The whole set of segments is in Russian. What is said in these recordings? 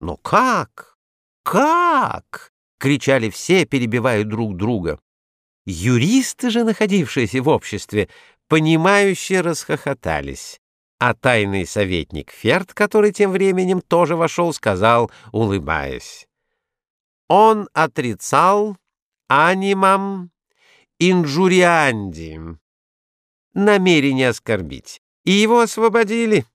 Но как? Как? кричали все, перебивая друг друга. Юристы же, находившиеся в обществе, понимающе расхохотались. А тайный советник Ферд, который тем временем тоже вошел, сказал, улыбаясь. Он отрицал анимам инжурианди, намерение оскорбить, и его освободили.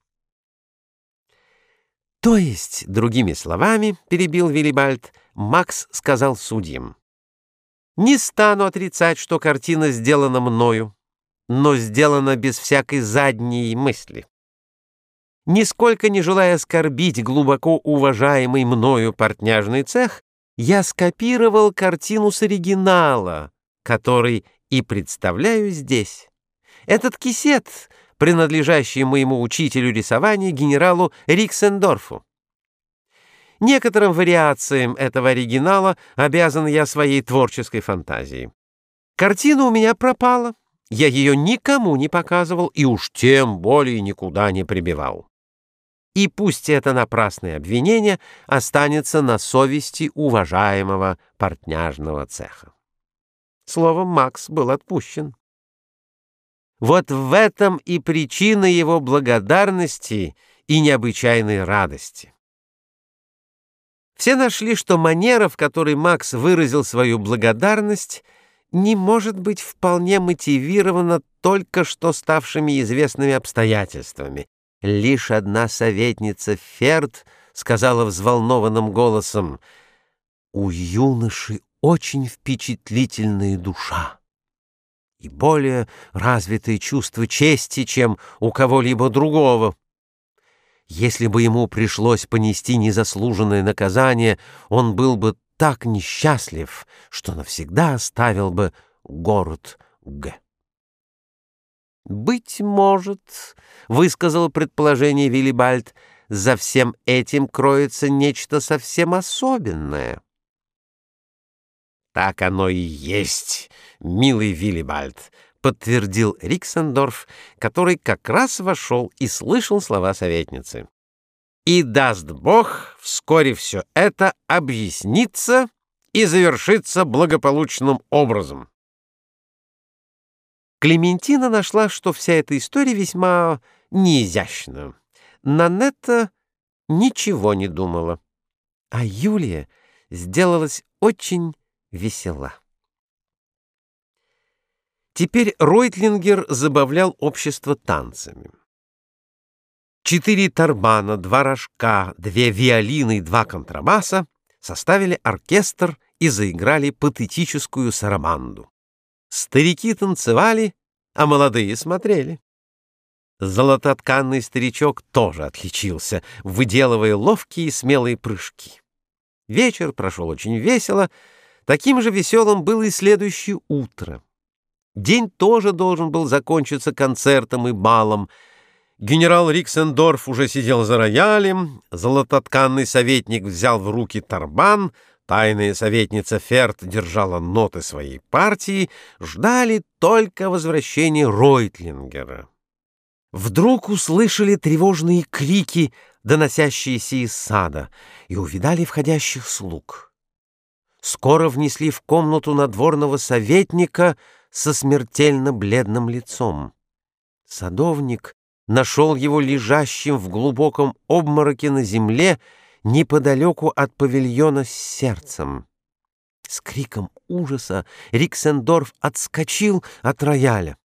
То есть, другими словами, перебил Виллибальд, Макс сказал судьям. Не стану отрицать, что картина сделана мною, но сделана без всякой задней мысли. Нисколько не желая оскорбить глубоко уважаемый мною портняжный цех, я скопировал картину с оригинала, который и представляю здесь. Этот кисет принадлежащий моему учителю рисования генералу Риксендорфу. Некоторым вариациям этого оригинала обязан я своей творческой фантазией. Картина у меня пропала, я ее никому не показывал и уж тем более никуда не прибивал. И пусть это напрасное обвинение останется на совести уважаемого портняжного цеха. Словом, Макс был отпущен. Вот в этом и причина его благодарности и необычайной радости. Все нашли, что манера, в которой Макс выразил свою благодарность, не может быть вполне мотивирована только что ставшими известными обстоятельствами. Лишь одна советница Ферд сказала взволнованным голосом, «У юноши очень впечатлительная душа» и более развитые чувства чести, чем у кого-либо другого. Если бы ему пришлось понести незаслуженное наказание, он был бы так несчастлив, что навсегда оставил бы город Г. «Быть может, — высказал предположение Виллибальд, — за всем этим кроется нечто совсем особенное». «Так оно и есть, милый Виллибальд», — подтвердил Риксендорф, который как раз вошел и слышал слова советницы. «И даст Бог, вскоре все это объяснится и завершится благополучным образом». Клементина нашла, что вся эта история весьма неизящна. Нанетта ничего не думала, а Юлия сделалась очень весела. Теперь Ройтлингер забавлял общество танцами. Четыре тарбана, два рожка, две виолины и два контрабаса составили оркестр и заиграли патетическую сараманду. Старики танцевали, а молодые смотрели. Золототканный старичок тоже отличился, выделывая ловкие и смелые прыжки. Вечер прошел очень весело, Таким же веселым было и следующее утро. День тоже должен был закончиться концертом и балом. Генерал Риксендорф уже сидел за роялем, золототканный советник взял в руки тарбан, тайная советница Ферт держала ноты своей партии, ждали только возвращения Ройтлингера. Вдруг услышали тревожные крики, доносящиеся из сада, и увидали входящих слуг скоро внесли в комнату надворного советника со смертельно бледным лицом. Садовник нашел его лежащим в глубоком обмороке на земле неподалеку от павильона с сердцем. С криком ужаса Риксендорф отскочил от рояля.